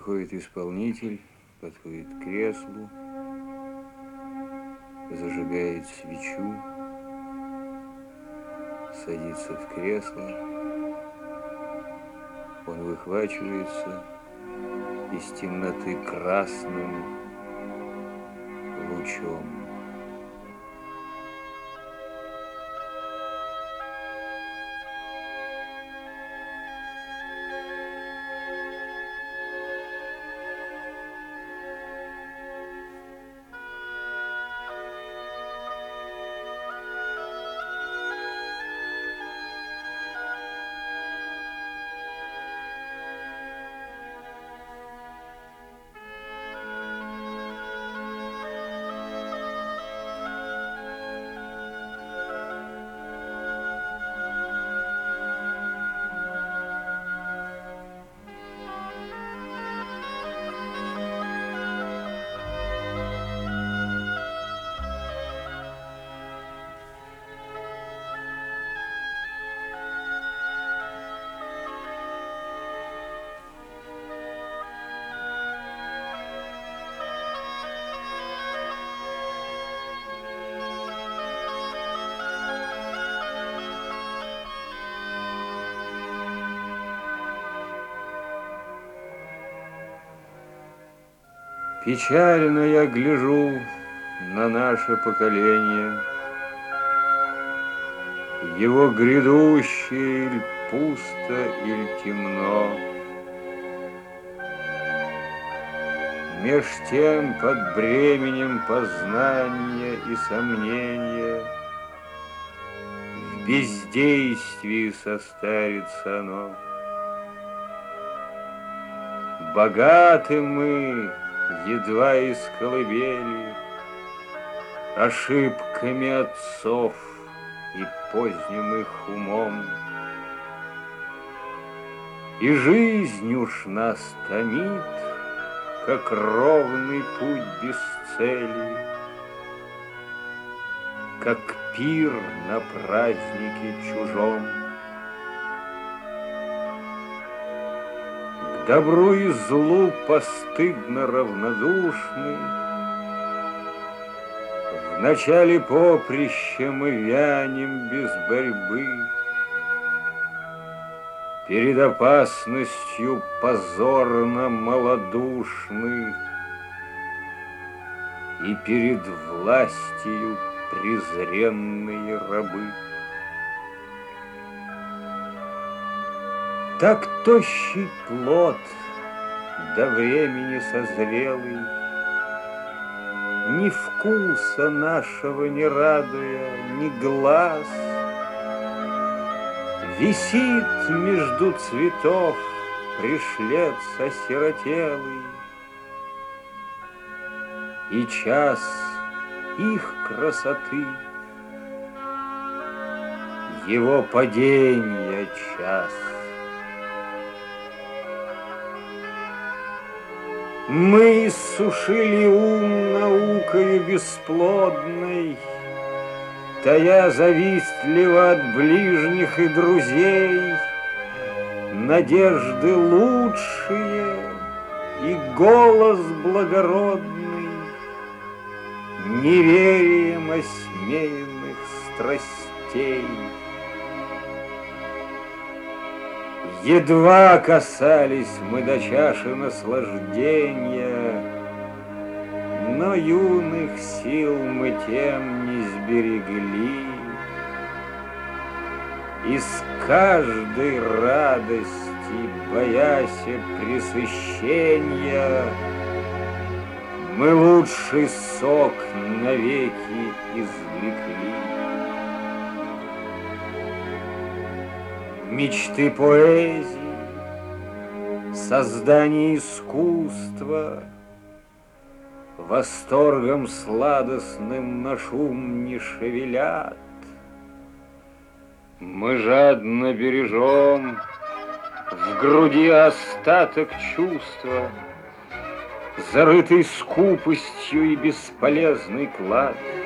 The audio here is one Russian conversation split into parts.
Выходит исполнитель, подходит к креслу, зажигает свечу, садится в кресло. Он выхвачивается из темноты красным лучом. Печально я гляжу на наше поколение, Его грядущее иль пусто, иль темно. Меж тем под бременем познания и сомнения В бездействии состарится оно. Богаты мы, едва из колыбели, Ошибками отцов и поздним их умом. И жизнь уж нас томит, как ровный путь без цели, Как пир на празднике чужом. Добру и злу постыдно равнодушны. В начале поприща мы вянем без борьбы, Перед опасностью позорно малодушны И перед властью презренные рабы. Так тощий плод до времени созрелый, Ни вкуса нашего не радуя, ни глаз, Висит между цветов пришлец осиротелый, И час их красоты, Его падения час. Мы сушили ум наукою бесплодной, Тая завистливо от ближних и друзей, Надежды лучшие и голос благородный, Неверием осмеянных страстей. Едва касались мы до чаши наслаждения, Но юных сил мы тем не сберегли. Из каждой радости, боясь пресыщения, Мы лучший сок навеки извлекли. Мечты поэзии, создание искусства, Восторгом сладостным на шум не шевелят. Мы жадно бережем в груди остаток чувства, Зарытый скупостью и бесполезный клад —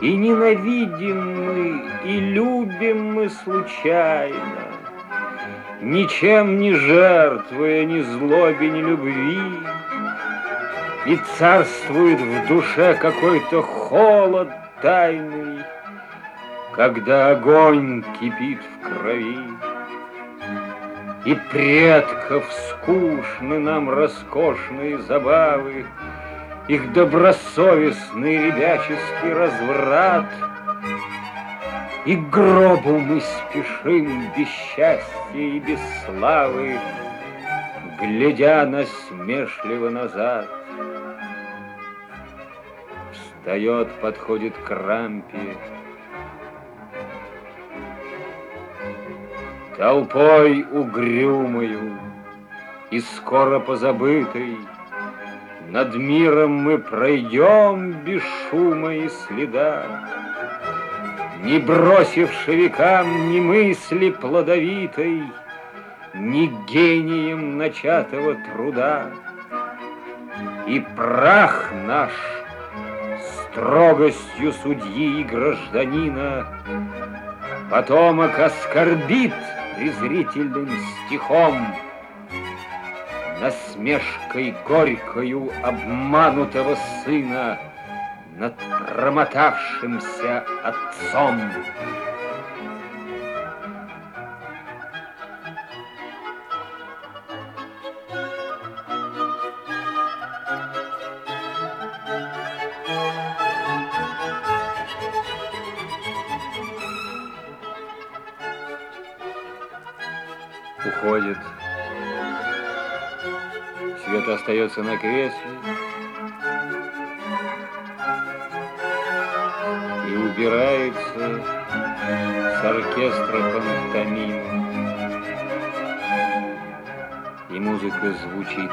и ненавидим мы, и любим мы случайно, Ничем не жертвуя ни злобе, ни любви, И царствует в душе какой-то холод тайный, Когда огонь кипит в крови. И предков скучны нам роскошные забавы, Их добросовестный ребяческий разврат. И к гробу мы спешим без счастья и без славы, Глядя насмешливо назад. Встает, подходит к рампе, Толпой угрюмою и скоро позабытой Над миром мы пройдем без шума и следа, Не бросивши векам ни мысли плодовитой, Ни гением начатого труда. И прах наш строгостью судьи и гражданина Потомок оскорбит презрительным стихом, Насмешкой горькою обманутого сына Над промотавшимся отцом. уходит. Света остается на кресле и убирается с оркестра пантомима. И музыка звучит